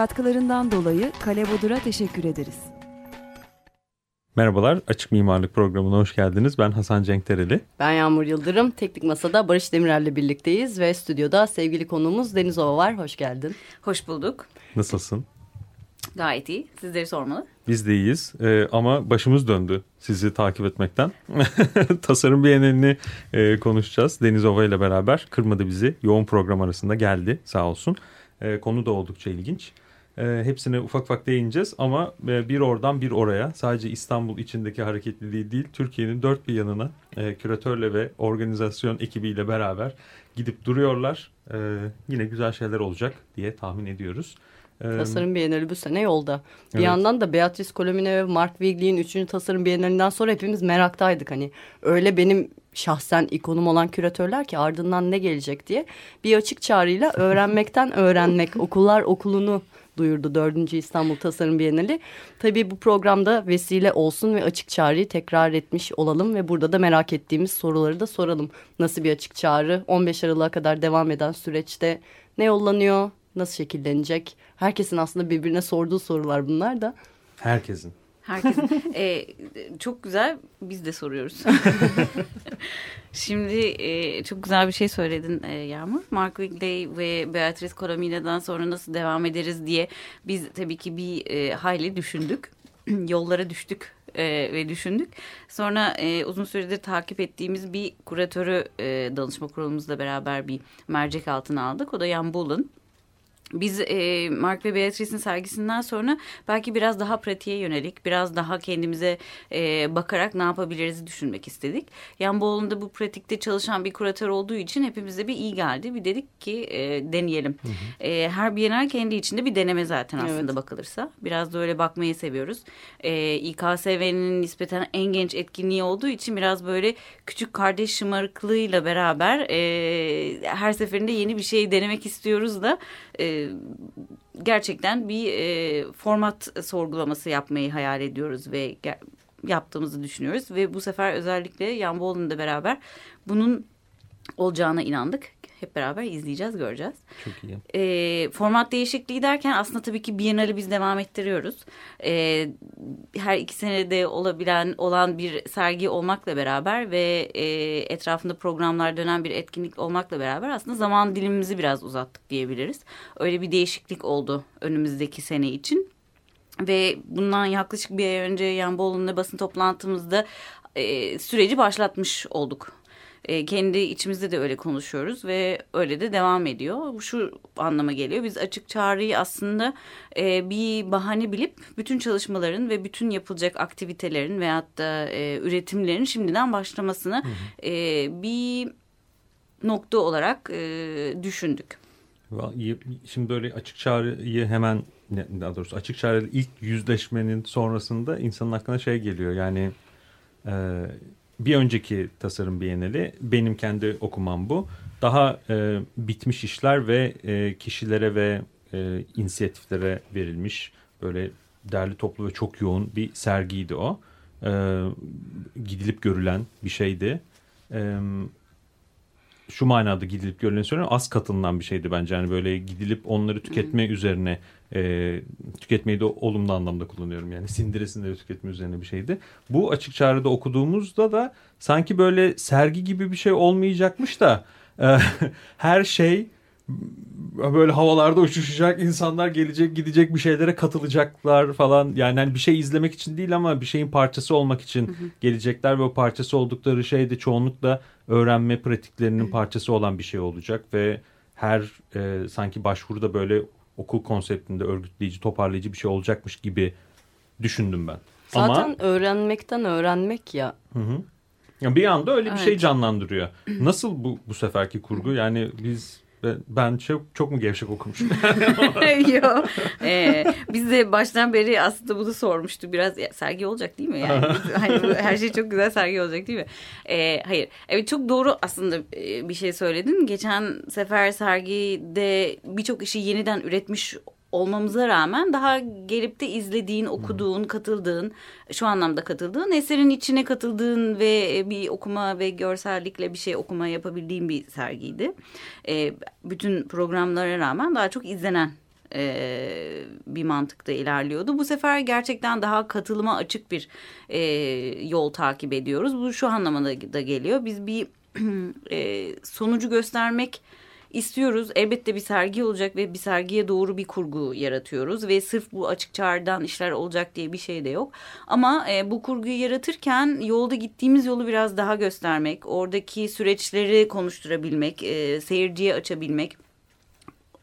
Katkılarından dolayı Kale Bodur'a teşekkür ederiz. Merhabalar, Açık Mimarlık Programı'na hoş geldiniz. Ben Hasan Cenkdereli. Ben Yağmur Yıldırım. Teknik Masa'da Barış Demirel'le birlikteyiz ve stüdyoda sevgili konuğumuz Deniz Ova var. Hoş geldin. Hoş bulduk. Nasılsın? Gayet iyi. Sizleri sormalı. Biz de iyiyiz ee, ama başımız döndü sizi takip etmekten. Tasarım Bienalini e, konuşacağız. Deniz Ova ile beraber kırmadı bizi. Yoğun program arasında geldi sağ olsun. E, konu da oldukça ilginç. E, hepsine ufak ufak değineceğiz ama e, bir oradan bir oraya sadece İstanbul içindeki hareketliliği değil Türkiye'nin dört bir yanına e, küratörle ve organizasyon ekibiyle beraber gidip duruyorlar. E, yine güzel şeyler olacak diye tahmin ediyoruz. E, tasarım Bienali bu sene yolda. Bir evet. yandan da Beatrice Colomine ve Mark Wigley'in 3. Tasarım Bienalinden sonra hepimiz meraktaydık. Hani öyle benim şahsen ikonum olan küratörler ki ardından ne gelecek diye bir açık çağrıyla öğrenmekten öğrenmek okullar okulunu duyurdu 4. İstanbul Tasarım Bienali. Tabii bu programda vesile olsun ve açık çağrıyı tekrar etmiş olalım ve burada da merak ettiğimiz soruları da soralım. Nasıl bir açık çağrı? 15 Aralık'a kadar devam eden süreçte ne yollanıyor? Nasıl şekillenecek? Herkesin aslında birbirine sorduğu sorular bunlar da. Herkesin. Herkesin. ee, çok güzel. Biz de soruyoruz. Şimdi e, çok güzel bir şey söyledin e, Yağmur. Mark Wigley ve Beatrice Colomina'dan sonra nasıl devam ederiz diye biz tabii ki bir e, hayli düşündük. Yollara düştük e, ve düşündük. Sonra e, uzun süredir takip ettiğimiz bir kuratörü e, danışma kurulumuzla beraber bir mercek altına aldık. O da Jan Bullen. Biz e, Mark ve Beatrice'in sergisinden sonra belki biraz daha pratiğe yönelik, biraz daha kendimize e, bakarak ne yapabiliriz düşünmek istedik. Yan Boğulu'nda bu pratikte çalışan bir kuratör olduğu için hepimize bir iyi geldi. Bir dedik ki e, deneyelim. Hı hı. E, her Bienal kendi içinde bir deneme zaten aslında evet. bakılırsa. Biraz da öyle bakmayı seviyoruz. E, İKSV'nin nispeten en genç etkinliği olduğu için biraz böyle küçük kardeş şımarıklığıyla beraber e, her seferinde yeni bir şey denemek istiyoruz da... E, gerçekten bir e, format sorgulaması yapmayı hayal ediyoruz ve yaptığımızı düşünüyoruz ve bu sefer özellikle Yan Boğulu'nda beraber bunun olacağına inandık. Hep beraber izleyeceğiz, göreceğiz. Çok iyi. E, format değişikliği derken aslında tabii ki Biennale biz devam ettiriyoruz. E, her iki senede olabilen olan bir sergi olmakla beraber ve e, etrafında programlar dönen bir etkinlik olmakla beraber aslında zaman dilimimizi biraz uzattık diyebiliriz. Öyle bir değişiklik oldu önümüzdeki sene için. Ve bundan yaklaşık bir ay önce Yan Boğulu'nda basın toplantımızda e, süreci başlatmış olduk e, kendi içimizde de öyle konuşuyoruz ve öyle de devam ediyor. Bu şu anlama geliyor. Biz açık çağrıyı aslında e, bir bahane bilip bütün çalışmaların ve bütün yapılacak aktivitelerin veyahut da e, üretimlerin şimdiden başlamasını hı hı. E, bir nokta olarak e, düşündük. Şimdi böyle açık çağrıyı hemen daha doğrusu açık çağrı ilk yüzleşmenin sonrasında insanın aklına şey geliyor yani e, bir önceki tasarım bienali benim kendi okumam bu. Daha e, bitmiş işler ve e, kişilere ve e, inisiyatiflere verilmiş böyle derli toplu ve çok yoğun bir sergiydi o. E, gidilip görülen bir şeydi. E, şu manada gidilip görülen söylüyorum az katılınan bir şeydi bence. Yani böyle gidilip onları tüketme üzerine e, tüketmeyi de olumlu anlamda kullanıyorum. Yani sindiresinde tüketme üzerine bir şeydi. Bu açık çağrıda okuduğumuzda da sanki böyle sergi gibi bir şey olmayacakmış da e, her şey böyle havalarda uçuşacak insanlar gelecek gidecek bir şeylere katılacaklar falan yani hani bir şey izlemek için değil ama bir şeyin parçası olmak için hı hı. gelecekler ve o parçası oldukları şey de çoğunlukla öğrenme pratiklerinin hı. parçası olan bir şey olacak ve her e, sanki başvuruda böyle okul konseptinde örgütleyici toparlayıcı bir şey olacakmış gibi düşündüm ben. Zaten ama, öğrenmekten öğrenmek ya. Hı hı. bir anda öyle bir evet. şey canlandırıyor. Nasıl bu bu seferki kurgu? Yani biz Ben, çok, çok mu gevşek okumuşum? Yok. Ee, biz de baştan beri aslında bunu sormuştu. Biraz ya, sergi olacak değil mi? Yani biz- hani bu, her şey çok güzel sergi olacak değil mi? Ee, hayır. Evet çok doğru aslında e, bir şey söyledin. Geçen sefer sergide birçok işi yeniden üretmiş olmamıza rağmen daha gelip de izlediğin, okuduğun, katıldığın, şu anlamda katıldığın, eserin içine katıldığın ve bir okuma ve görsellikle bir şey okuma yapabildiğin bir sergiydi. Ee, bütün programlara rağmen daha çok izlenen e, bir mantıkta ilerliyordu. Bu sefer gerçekten daha katılıma açık bir e, yol takip ediyoruz. Bu şu anlamına da geliyor. Biz bir e, sonucu göstermek istiyoruz. Elbette bir sergi olacak ve bir sergiye doğru bir kurgu yaratıyoruz ve sırf bu açık çağrıdan işler olacak diye bir şey de yok. Ama e, bu kurguyu yaratırken yolda gittiğimiz yolu biraz daha göstermek, oradaki süreçleri konuşturabilmek, e, seyirciye açabilmek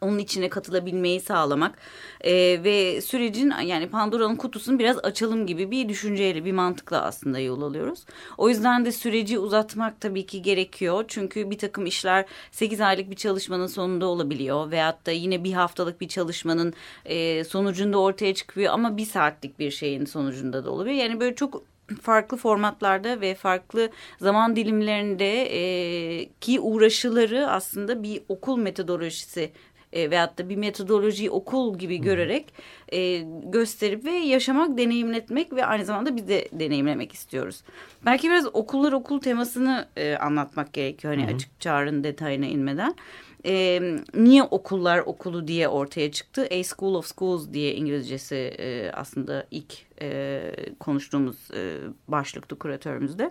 onun içine katılabilmeyi sağlamak e, ve sürecin yani Pandora'nın kutusunu biraz açalım gibi bir düşünceyle bir mantıkla aslında yol alıyoruz. O yüzden de süreci uzatmak tabii ki gerekiyor. Çünkü bir takım işler 8 aylık bir çalışmanın sonunda olabiliyor veyahut da yine bir haftalık bir çalışmanın e, sonucunda ortaya çıkıyor ama bir saatlik bir şeyin sonucunda da olabiliyor. Yani böyle çok farklı formatlarda ve farklı zaman dilimlerinde e, ki uğraşıları aslında bir okul metodolojisi e, veyahut da bir metodolojiyi okul gibi görerek e, gösterip ve yaşamak, deneyimletmek ve aynı zamanda biz de deneyimlemek istiyoruz. Belki biraz okullar okul temasını e, anlatmak gerekiyor hani açık çağrının detayına inmeden. E, niye okullar okulu diye ortaya çıktı? A School of Schools diye İngilizcesi e, aslında ilk e, konuştuğumuz e, başlıktı kuratörümüzde.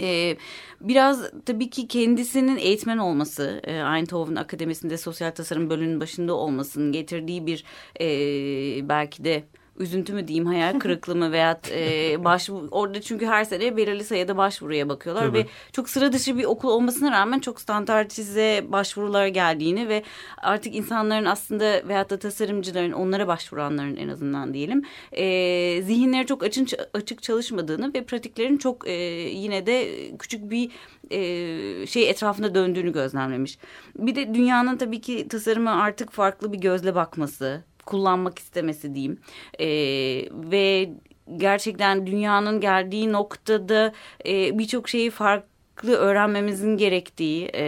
Ee, biraz tabii ki kendisinin eğitmen olması, e, Eindhoven Akademisi'nde sosyal tasarım bölümünün başında olmasının getirdiği bir e, belki de üzüntü mü diyeyim hayal kırıklığı mı veyahut e, başvuru orada çünkü her sene belirli sayıda başvuruya bakıyorlar Tabii. ve çok sıra dışı bir okul olmasına rağmen çok standartize başvurular geldiğini ve artık insanların aslında veyahut da tasarımcıların onlara başvuranların en azından diyelim e, zihinleri çok açın, açık çalışmadığını ve pratiklerin çok e, yine de küçük bir e, şey etrafında döndüğünü gözlemlemiş. Bir de dünyanın tabii ki tasarıma artık farklı bir gözle bakması, kullanmak istemesi diyeyim. E, ve gerçekten dünyanın geldiği noktada e, birçok şeyi farklı öğrenmemizin gerektiği, e,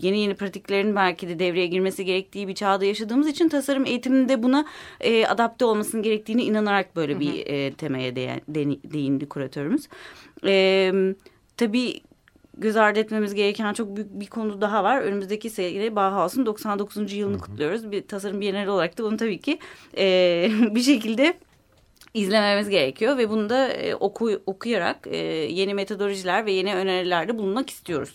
yeni yeni pratiklerin belki de devreye girmesi gerektiği bir çağda yaşadığımız için tasarım eğitiminde buna e, adapte olmasının gerektiğini inanarak böyle bir e, temaya değin, değin- değindi kuratörümüz. E, tabii göz ardı etmemiz gereken çok büyük bir konu daha var. Önümüzdeki sene Bauhaus'un 99. yılını kutluyoruz. Bir tasarım bienali olarak da bunu tabii ki e, bir şekilde izlememiz gerekiyor ve bunu da e, oku, okuyarak e, yeni metodolojiler ve yeni önerilerde bulunmak istiyoruz.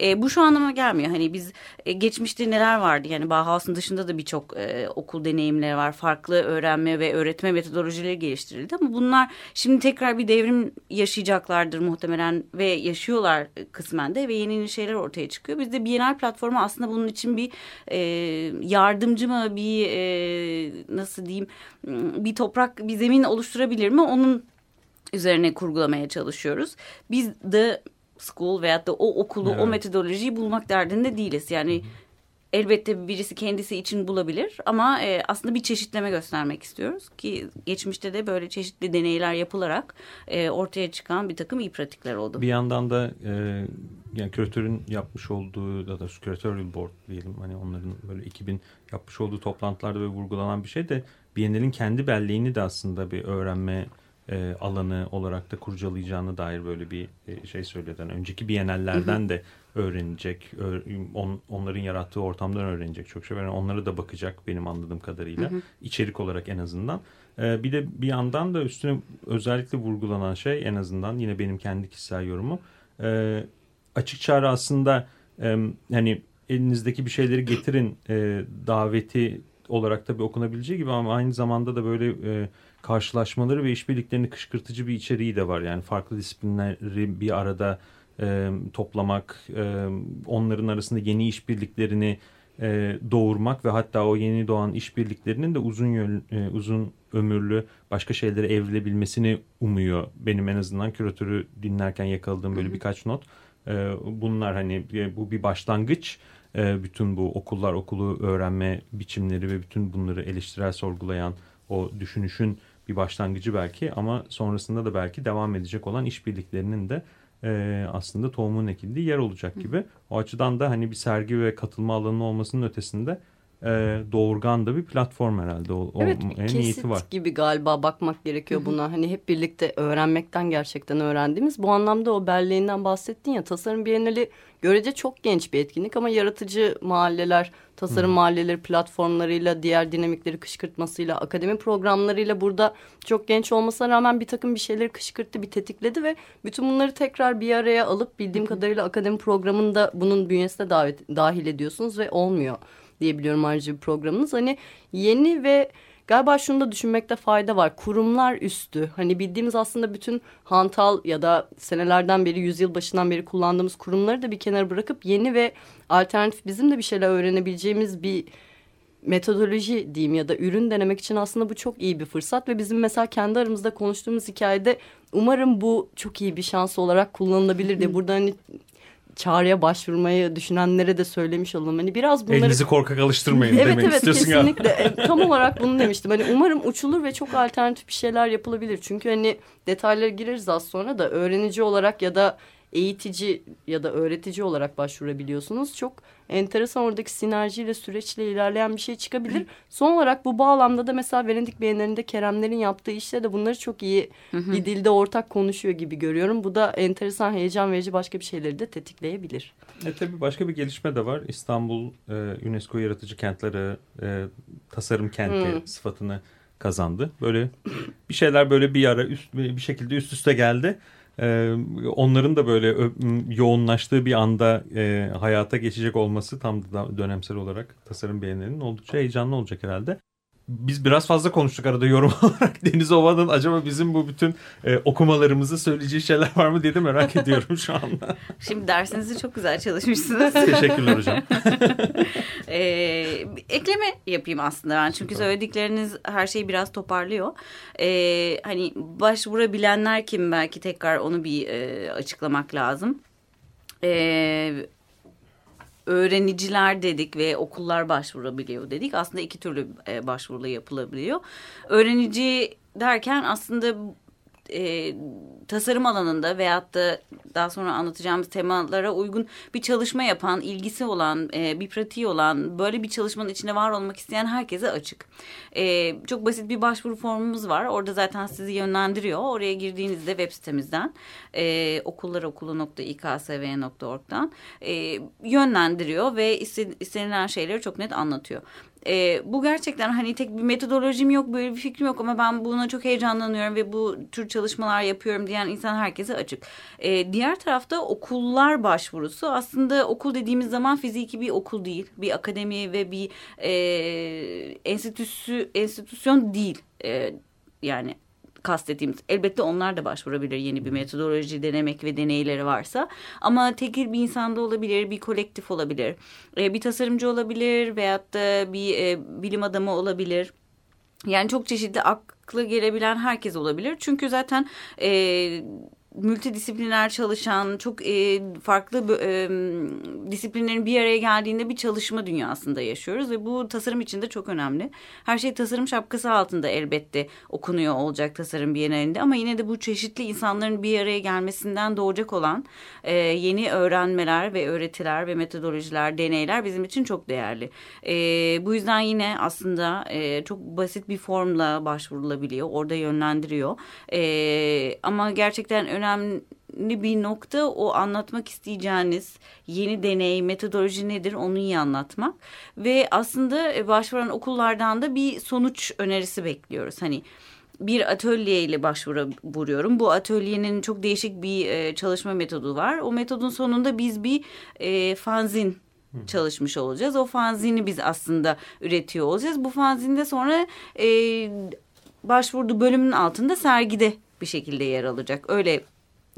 E, bu şu anlama gelmiyor. Hani biz e, geçmişte neler vardı? Yani Bauhaus'un dışında da birçok e, okul deneyimleri var. Farklı öğrenme ve öğretme metodolojileri geliştirildi ama bunlar şimdi tekrar bir devrim yaşayacaklardır muhtemelen ve yaşıyorlar kısmen de ve yeni yeni şeyler ortaya çıkıyor. Biz de Bienal platformu aslında bunun için bir e, yardımcı mı bir e, nasıl diyeyim bir toprak bir zemin oluşturabilir mi onun üzerine kurgulamaya çalışıyoruz. Biz de school veyahut da o okulu o Evet. metodolojiyi bulmak derdinde değiliz. Yani elbette birisi kendisi için bulabilir ama e, aslında bir çeşitleme göstermek istiyoruz ki geçmişte de böyle çeşitli deneyler yapılarak e, ortaya çıkan bir takım iyi pratikler oldu. Bir yandan da e, yani küratörün yapmış olduğu da da küratörül board diyelim hani onların böyle 2000 yapmış olduğu toplantılarda ve vurgulanan bir şey de Biennale'in kendi belleğini de aslında bir öğrenme e, alanı olarak da kurcalayacağını dair böyle bir e, şey söyledi. Yani önceki Biennale'lerden de öğrenecek, ö- on- onların yarattığı ortamdan öğrenecek çok şey. Yani onlara da bakacak benim anladığım kadarıyla. içerik olarak en azından. E, bir de bir yandan da üstüne özellikle vurgulanan şey en azından yine benim kendi kişisel yorumum. E, açık çağrı aslında e, hani elinizdeki bir şeyleri getirin e, daveti olarak tabii okunabileceği gibi ama aynı zamanda da böyle e, karşılaşmaları ve işbirliklerini kışkırtıcı bir içeriği de var. Yani farklı disiplinleri bir arada e, toplamak, e, onların arasında yeni işbirliklerini e, doğurmak ve hatta o yeni doğan işbirliklerinin de uzun yön, e, uzun ömürlü başka şeylere evrilebilmesini umuyor. Benim en azından küratörü dinlerken yakaladığım böyle birkaç not. E, bunlar hani e, bu bir başlangıç e, bütün bu okullar okulu öğrenme biçimleri ve bütün bunları eleştirel sorgulayan o düşünüşün bir başlangıcı belki ama sonrasında da belki devam edecek olan işbirliklerinin de e, aslında tohumun ekildiği yer olacak gibi. O açıdan da hani bir sergi ve katılma alanı olmasının ötesinde e, doğurgan da bir platform herhalde. O, Evet o, bir e, kesit var. gibi galiba bakmak gerekiyor buna. Hani hep birlikte öğrenmekten gerçekten öğrendiğimiz. Bu anlamda o Berlin'den bahsettin ya tasarım bienali görece çok genç bir etkinlik ama yaratıcı mahalleler, tasarım mahalleleri platformlarıyla, diğer dinamikleri kışkırtmasıyla, akademi programlarıyla burada çok genç olmasına rağmen bir takım bir şeyleri kışkırttı, bir tetikledi ve bütün bunları tekrar bir araya alıp bildiğim kadarıyla akademi programında bunun bünyesine davet, dahil ediyorsunuz ve olmuyor diyebiliyorum ayrıca bir programınız. Hani yeni ve galiba şunu da düşünmekte fayda var. Kurumlar üstü. Hani bildiğimiz aslında bütün hantal ya da senelerden beri, yüzyıl başından beri kullandığımız kurumları da bir kenara bırakıp yeni ve alternatif bizim de bir şeyler öğrenebileceğimiz bir metodoloji diyeyim ya da ürün denemek için aslında bu çok iyi bir fırsat ve bizim mesela kendi aramızda konuştuğumuz hikayede umarım bu çok iyi bir şans olarak kullanılabilir diye burada hani çağrıya başvurmayı düşünenlere de söylemiş olalım. Hani biraz bunları... Elinizi korkak alıştırmayın Evet demek evet istiyorsun kesinlikle. E, Tam olarak bunu demiştim. Hani umarım uçulur ve çok alternatif bir şeyler yapılabilir. Çünkü hani detaylara gireriz az sonra da öğrenici olarak ya da eğitici ya da öğretici olarak başvurabiliyorsunuz. Çok enteresan oradaki sinerjiyle süreçle ilerleyen bir şey çıkabilir. Son olarak bu bağlamda da mesela Venedik Bienalinde Keremlerin yaptığı işte de bunları çok iyi bir dilde ortak konuşuyor gibi görüyorum. Bu da enteresan, heyecan verici başka bir şeyleri de tetikleyebilir. E tabii başka bir gelişme de var. İstanbul e, UNESCO Yaratıcı Kentleri e, tasarım kenti Hmm. sıfatını kazandı. Böyle bir şeyler böyle bir ara üst, bir şekilde üst üste geldi. Onların da böyle yoğunlaştığı bir anda hayata geçecek olması tam da dönemsel olarak tasarım beğenilerinin oldukça heyecanlı olacak herhalde. Biz biraz fazla konuştuk arada yorum olarak. Deniz Ova'nın acaba bizim bu bütün e, okumalarımızı söyleyeceği şeyler var mı diye de merak ediyorum şu anda. Şimdi dersinizi çok güzel çalışmışsınız. Teşekkürler hocam. Ee, ekleme yapayım aslında ben çünkü söyledikleriniz her şeyi biraz toparlıyor. Ee, hani başvurabilenler kim belki tekrar onu bir e, açıklamak lazım. Ee, öğreniciler dedik ve okullar başvurabiliyor dedik. Aslında iki türlü e, başvurula yapılabiliyor. Öğrenici derken aslında e, tasarım alanında veyahut da daha sonra anlatacağımız temalara uygun bir çalışma yapan, ilgisi olan, e, bir pratiği olan, böyle bir çalışmanın içinde var olmak isteyen herkese açık. E, çok basit bir başvuru formumuz var. Orada zaten sizi yönlendiriyor. Oraya girdiğinizde web sitemizden e, okullarokulu.iksv.org'dan e, yönlendiriyor ve iste- istenilen şeyleri çok net anlatıyor. E, bu gerçekten hani tek bir metodolojim yok, böyle bir fikrim yok ama ben buna çok heyecanlanıyorum ve bu tür çalışmalar yapıyorum diyen insan herkese açık. E, diğer tarafta okullar başvurusu aslında okul dediğimiz zaman fiziki bir okul değil, bir akademi ve bir e, enstitüsü, enstitüsyon değil. E, yani kastettiğimiz elbette onlar da başvurabilir yeni bir metodoloji denemek ve deneyleri varsa. Ama tekil bir insanda olabilir bir kolektif olabilir e, bir tasarımcı olabilir veyahut da bir e, bilim adamı olabilir. Yani çok çeşitli aklı gelebilen herkes olabilir. Çünkü zaten e, multidisipliner çalışan çok e, farklı e, disiplinlerin bir araya geldiğinde bir çalışma dünyasında yaşıyoruz ve bu tasarım için de çok önemli. Her şey tasarım şapkası altında elbette okunuyor olacak tasarım bienalinde ama yine de bu çeşitli insanların bir araya gelmesinden doğacak olan e, yeni öğrenmeler ve öğretiler ve metodolojiler, deneyler bizim için çok değerli. E, bu yüzden yine aslında e, çok basit bir formla başvurulabiliyor. Orada yönlendiriyor. E, ama gerçekten önemli bir nokta o anlatmak isteyeceğiniz yeni deney, metodoloji nedir onu iyi anlatmak. Ve aslında başvuran okullardan da bir sonuç önerisi bekliyoruz. Hani bir atölye ile başvuruyorum. Bu atölyenin çok değişik bir e, çalışma metodu var. O metodun sonunda biz bir e, fanzin çalışmış olacağız. O fanzini biz aslında üretiyor olacağız. Bu fanzinde sonra e, başvurduğu bölümün altında sergide bir şekilde yer alacak. Öyle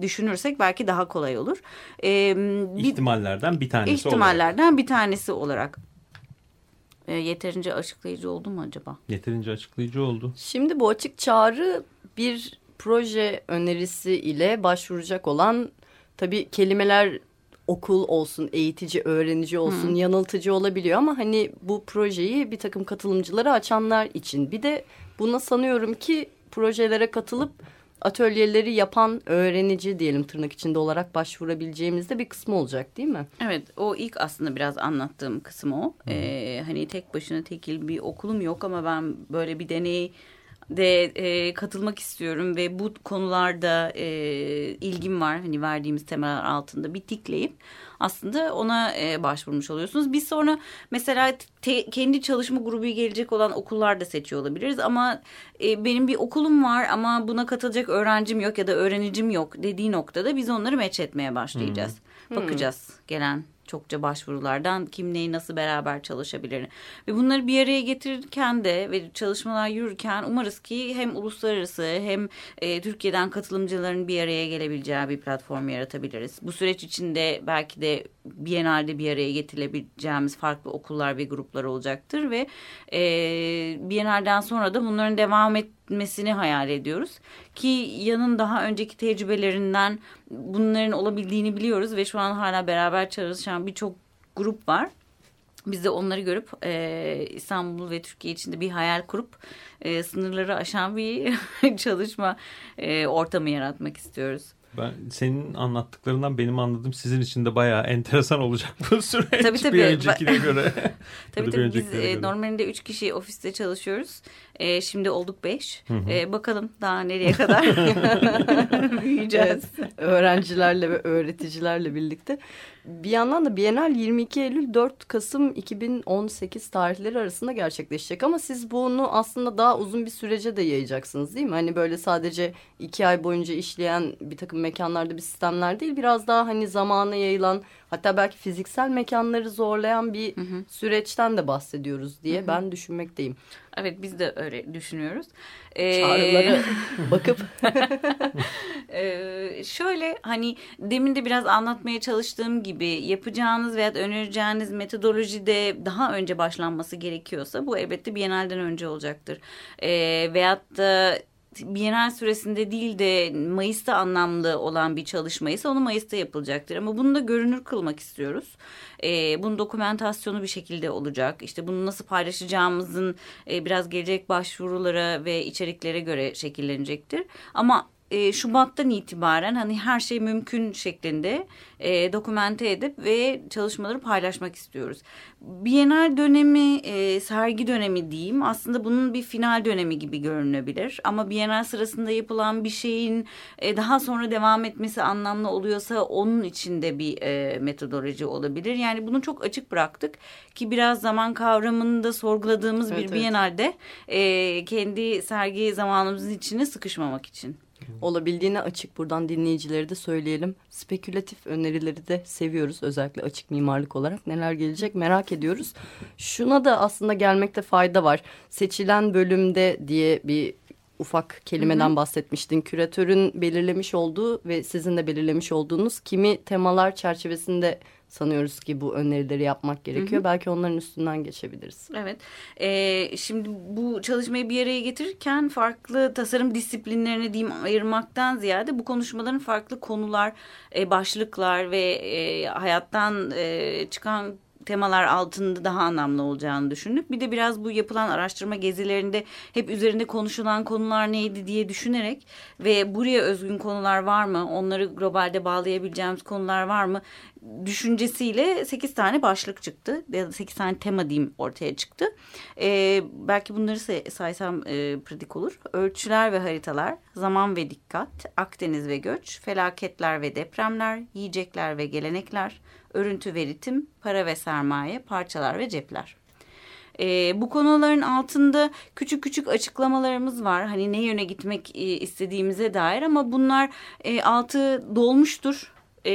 düşünürsek belki daha kolay olur. Ee, bir, ihtimallerden bir tanesi ihtimallerden olarak. bir tanesi olarak. E, yeterince açıklayıcı oldu mu acaba? Yeterince açıklayıcı oldu. Şimdi bu açık çağrı bir proje önerisi ile başvuracak olan tabii kelimeler okul olsun, eğitici, öğrenici olsun, Hı. yanıltıcı olabiliyor ama hani bu projeyi bir takım katılımcılara açanlar için bir de buna sanıyorum ki projelere katılıp atölyeleri yapan öğrenici diyelim tırnak içinde olarak başvurabileceğimizde bir kısmı olacak değil mi? Evet o ilk aslında biraz anlattığım kısım o. Ee, hani tek başına tekil bir okulum yok ama ben böyle bir deney de e, katılmak istiyorum ve bu konularda e, ilgim var. Hani verdiğimiz temeller altında bir tikleyip aslında ona e, başvurmuş oluyorsunuz. Biz sonra mesela te, kendi çalışma grubu gelecek olan okullar da seçiyor olabiliriz ama e, benim bir okulum var ama buna katılacak öğrencim yok ya da öğrenicim yok dediği noktada biz onları meç etmeye başlayacağız. Bakacağız gelen çokça başvurulardan kim neyi nasıl beraber çalışabilir. Ve bunları bir araya getirirken de ve çalışmalar yürürken umarız ki hem uluslararası hem e, Türkiye'den katılımcıların bir araya gelebileceği bir platform yaratabiliriz. Bu süreç içinde belki de Biennale'de bir araya getirilebileceğimiz farklı okullar ve gruplar olacaktır ve e, Biennale'den sonra da bunların devam etmesini hayal ediyoruz. Ki yanın daha önceki tecrübelerinden bunların olabildiğini biliyoruz ve şu an hala beraber çalışan birçok grup var. Biz de onları görüp e, İstanbul ve Türkiye içinde bir hayal kurup e, sınırları aşan bir çalışma e, ortamı yaratmak istiyoruz. Ben senin anlattıklarından benim anladığım sizin için de bayağı enteresan olacak bu süreç Tabii, tabii. bir öncekine göre. Tabii tabii biz e, göre. normalde üç kişi ofiste çalışıyoruz. E, şimdi olduk beş. Hı hı. E, bakalım daha nereye kadar büyüyeceğiz. öğrencilerle ve öğreticilerle birlikte. Bir yandan da Bienal 22 Eylül 4 Kasım 2018 tarihleri arasında gerçekleşecek ama siz bunu aslında daha uzun bir sürece de yayacaksınız değil mi? Hani böyle sadece iki ay boyunca işleyen bir takım mekanlarda bir sistemler değil biraz daha hani zamana yayılan hatta belki fiziksel mekanları zorlayan bir Hı hı. süreçten de bahsediyoruz diye Hı hı. ben düşünmekteyim. Evet biz de öyle düşünüyoruz. E, Çağrıları bakıp Ee, şöyle hani demin de biraz anlatmaya çalıştığım gibi yapacağınız veya önereceğiniz metodolojide daha önce başlanması gerekiyorsa bu elbette Biennale'den önce olacaktır. Ee, veyahut da Bienal süresinde değil de Mayıs'ta anlamlı olan bir çalışmaysa onu Mayıs'ta yapılacaktır. Ama bunu da görünür kılmak istiyoruz. Ee, bunun dokumentasyonu bir şekilde olacak. İşte bunu nasıl paylaşacağımızın e, biraz gelecek başvurulara ve içeriklere göre şekillenecektir. Ama e, Şubat'tan itibaren hani her şey mümkün şeklinde e, dokumente edip ve çalışmaları paylaşmak istiyoruz. Bienal dönemi, e, sergi dönemi diyeyim aslında bunun bir final dönemi gibi görünebilir. Ama Bienal sırasında yapılan bir şeyin e, daha sonra devam etmesi anlamlı oluyorsa onun içinde bir e, metodoloji olabilir. Yani bunu çok açık bıraktık ki biraz zaman kavramını da sorguladığımız Evet, bir evet. Bienal'de e, kendi sergi zamanımızın içine sıkışmamak için. Olabildiğine açık buradan dinleyicileri de söyleyelim. Spekülatif önerileri de seviyoruz özellikle açık mimarlık olarak. Neler gelecek merak ediyoruz. Şuna da aslında gelmekte fayda var. Seçilen bölümde diye bir ufak kelimeden bahsetmiştin. Küratörün belirlemiş olduğu ve sizin de belirlemiş olduğunuz kimi temalar çerçevesinde sanıyoruz ki bu önerileri yapmak gerekiyor. Belki onların üstünden geçebiliriz. Evet. Ee, şimdi bu çalışmayı bir araya getirirken farklı tasarım disiplinlerini diyeyim ayırmaktan ziyade bu konuşmaların farklı konular, e, başlıklar ve e, hayattan e, çıkan temalar altında daha anlamlı olacağını düşündük. Bir de biraz bu yapılan araştırma gezilerinde hep üzerinde konuşulan konular neydi diye düşünerek ve buraya özgün konular var mı? Onları globalde bağlayabileceğimiz konular var mı? Düşüncesiyle 8 tane başlık çıktı. Ya da 8 tane tema diyeyim ortaya çıktı. Ee, belki bunları say- saysam e, pratik olur. Ölçüler ve haritalar, zaman ve dikkat, Akdeniz ve göç, felaketler ve depremler, yiyecekler ve gelenekler, örüntü ve ritim, para ve sermaye, parçalar ve cepler. Ee, bu konuların altında küçük küçük açıklamalarımız var. Hani ne yöne gitmek e, istediğimize dair ama bunlar e, altı dolmuştur. Ee,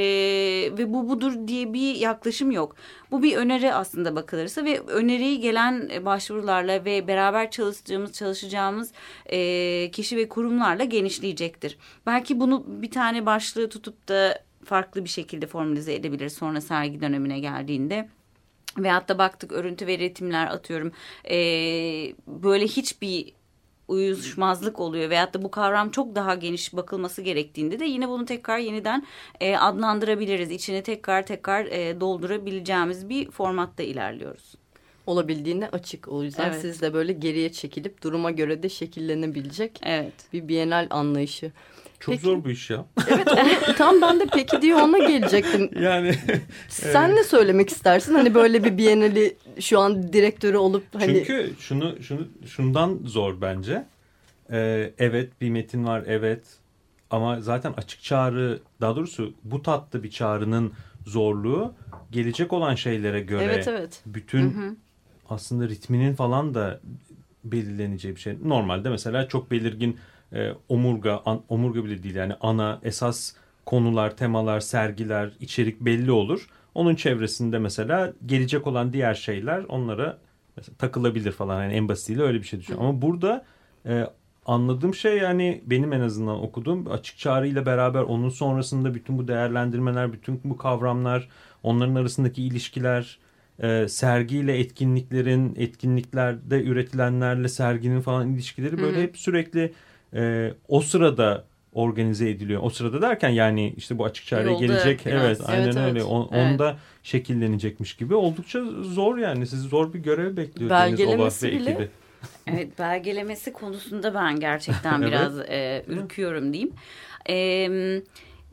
ve bu budur diye bir yaklaşım yok. Bu bir öneri aslında bakılırsa ve öneriyi gelen e, başvurularla ve beraber çalıştığımız çalışacağımız e, kişi ve kurumlarla genişleyecektir. Belki bunu bir tane başlığı tutup da farklı bir şekilde formülize edebiliriz sonra sergi dönemine geldiğinde. Veyahut da baktık örüntü ve ritimler atıyorum. Ee, böyle hiçbir uyuşmazlık oluyor veyahut da bu kavram çok daha geniş bakılması gerektiğinde de yine bunu tekrar yeniden e, adlandırabiliriz. İçine tekrar tekrar e, doldurabileceğimiz bir formatta ilerliyoruz. Olabildiğine açık. O yüzden Evet. siz de böyle geriye çekilip duruma göre de şekillenebilecek Evet. bir bienal anlayışı. Çok Peki. zor bu iş ya. Evet onu, tam ben de peki diye ona gelecektim. Yani Sen ne söylemek istersin? Hani böyle bir bienali şu an direktörü olup hani Çünkü şunu şunu şundan zor bence. Ee, evet bir metin var evet ama zaten açık çağrı daha doğrusu bu tatlı bir çağrının zorluğu gelecek olan şeylere göre evet evet. bütün aslında ritminin falan da belirleneceği bir şey. Normalde mesela çok belirgin e, omurga, an- omurga bile değil yani ana esas konular, temalar, sergiler, içerik belli olur. Onun çevresinde mesela gelecek olan diğer şeyler onlara mesela takılabilir falan. Yani en basitiyle öyle bir şey düşünüyorum. Ama burada e, anladığım şey yani benim en azından okuduğum açık çağrıyla beraber onun sonrasında bütün bu değerlendirmeler, bütün bu kavramlar, onların arasındaki ilişkiler, e, sergiyle etkinliklerin, etkinliklerde üretilenlerle serginin falan ilişkileri böyle hep sürekli e, o sırada organize ediliyor. O sırada derken yani işte bu açık çağrıya Yolda gelecek. biraz. Evet, aynen Evet, öyle. evet. On- Evet. Onda şekillenecekmiş gibi. Oldukça zor yani. Sizi zor bir görev bekliyor Deniz Ola Belgelemesi ve ekibi. Evet belgelemesi konusunda ben gerçekten Evet. biraz e, ürküyorum diyeyim. E,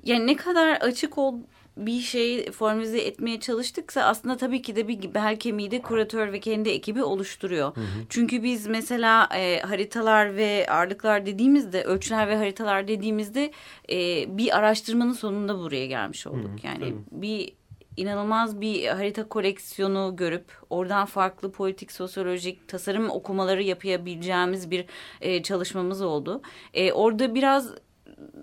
yani ne kadar açık ol bir şey formüle etmeye çalıştıksa aslında tabii ki de bir bel kemiği de kuratör ve kendi ekibi oluşturuyor. Çünkü biz mesela e, haritalar ve ağırlıklar dediğimizde ölçüler ve haritalar dediğimizde e, bir araştırmanın sonunda buraya gelmiş olduk. yani bir inanılmaz bir harita koleksiyonu görüp oradan farklı politik, sosyolojik, tasarım okumaları yapabileceğimiz bir e, çalışmamız oldu. E, orada biraz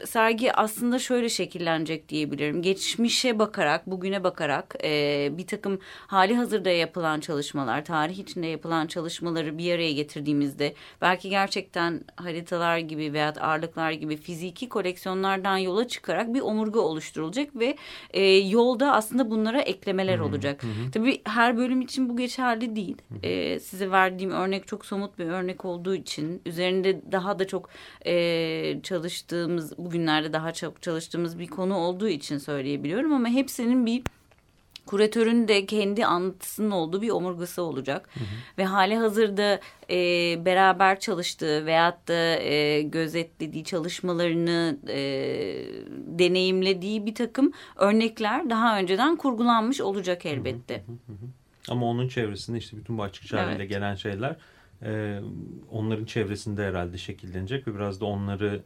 sergi aslında şöyle şekillenecek diyebilirim. Geçmişe bakarak, bugüne bakarak e, bir takım hali hazırda yapılan çalışmalar, tarih içinde yapılan çalışmaları bir araya getirdiğimizde belki gerçekten haritalar gibi veya ağırlıklar gibi fiziki koleksiyonlardan yola çıkarak bir omurga oluşturulacak ve e, yolda aslında bunlara eklemeler olacak. Tabii her bölüm için bu geçerli değil. E, size verdiğim örnek çok somut bir örnek olduğu için üzerinde daha da çok e, çalıştığımız bugünlerde daha çok çalıştığımız bir konu olduğu için söyleyebiliyorum ama hepsinin bir kuratörün de kendi anlatısının olduğu bir omurgası olacak. Ve hali hazırda e, beraber çalıştığı veyahut da e, gözetlediği çalışmalarını e, deneyimlediği bir takım örnekler daha önceden kurgulanmış olacak elbette. Ama onun çevresinde işte bütün bu açık çağrıyla Evet. gelen şeyler e, onların çevresinde herhalde şekillenecek ve biraz da onları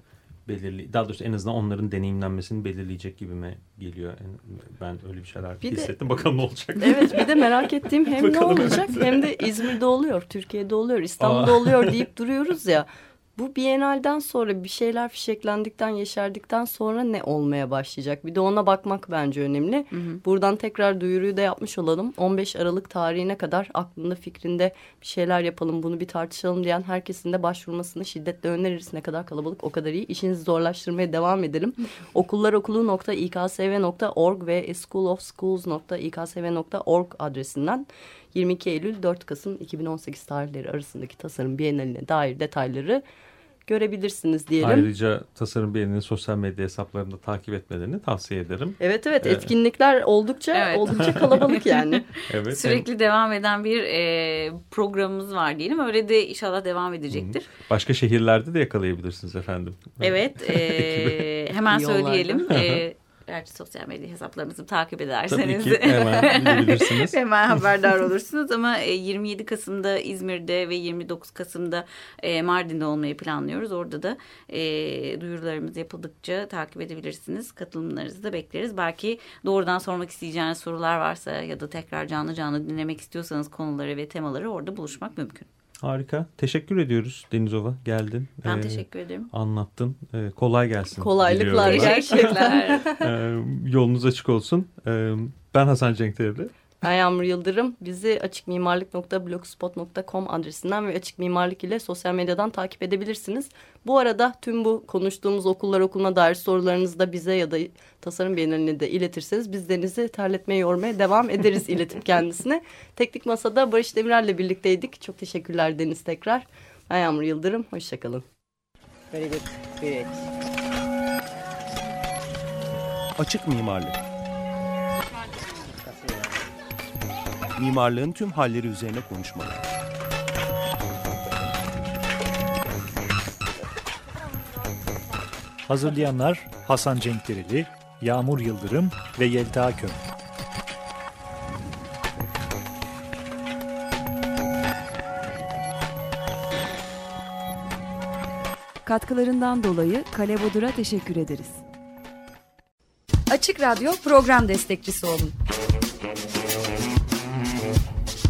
belirli daha doğrusu en azından onların deneyimlenmesini belirleyecek gibime geliyor. En- Ben öyle bir şeyler Bir de- hissettim. Bakalım ne olacak. Evet bir de merak ettiğim hem ne olacak hem de İzmir'de oluyor, Türkiye'de oluyor, İstanbul'da oluyor deyip duruyoruz ya. Bu Biennale'den sonra bir şeyler fişeklendikten, yeşerdikten sonra ne olmaya başlayacak? Bir de ona bakmak bence önemli. Buradan tekrar duyuruyu da yapmış olalım. 15 Aralık tarihine kadar aklında fikrinde bir şeyler yapalım, bunu bir tartışalım diyen herkesin de başvurmasını şiddetle öneririz. Ne kadar kalabalık o kadar iyi. İşinizi zorlaştırmaya devam edelim. okullarokulu.iksv.org ve schoolofschools.iksv.org adresinden 22 Eylül 4 Kasım 2018 tarihleri arasındaki tasarım biyenaline dair detayları görebilirsiniz diyelim. Ayrıca Tasarım Beğeni'nin sosyal medya hesaplarını takip etmelerini tavsiye ederim. Evet evet Evet. etkinlikler oldukça Evet. oldukça kalabalık yani. Evet. Sürekli devam eden bir e, programımız var diyelim. Öyle de inşallah devam edecektir. Başka şehirlerde de yakalayabilirsiniz efendim. Evet, e, hemen söyleyelim. E, gerçi sosyal medya hesaplarımızı takip Tabii ederseniz ki hemen hemen haberdar olursunuz. Ama e, 27 Kasım'da İzmir'de ve 29 Kasım'da e, Mardin'de olmayı planlıyoruz. Orada da e, duyurularımız yapıldıkça takip edebilirsiniz. Katılımlarınızı da bekleriz. Belki doğrudan sormak isteyeceğiniz sorular varsa ya da tekrar canlı canlı dinlemek istiyorsanız konuları ve temaları orada buluşmak mümkün. Harika. Teşekkür ediyoruz Denizova. Geldin. Ben Ee, teşekkür ederim. Anlattın. Ee, kolay gelsin. Kolaylıklar. Teşekkürler. Ee, yolunuz açık olsun. Ee, ben Hasan Cenk Devri. Ben Yağmur Yıldırım. Bizi açıkmimarlık.blogspot.com adresinden ve Açık Mimarlık ile sosyal medyadan takip edebilirsiniz. Bu arada tüm bu konuştuğumuz okullar okuluna dair sorularınızı da bize ya da tasarım beğenilerine de iletirseniz biz denizi terletmeye yormaya devam ederiz iletip kendisine. Teknik Masa'da Barış Demirel'le birlikteydik. Çok teşekkürler Deniz tekrar. Ben Yağmur Yıldırım. Hoşçakalın. Very good. Great. Açık mimarlık. Mimarlığın tüm halleri üzerine konuşmalar. Hazırlayanlar Hasan Cenkdereli, Yağmur Yıldırım ve Yelta Köm. Katkılarından dolayı Kale Bodur'a teşekkür ederiz. Açık Radyo program destekçisi olun.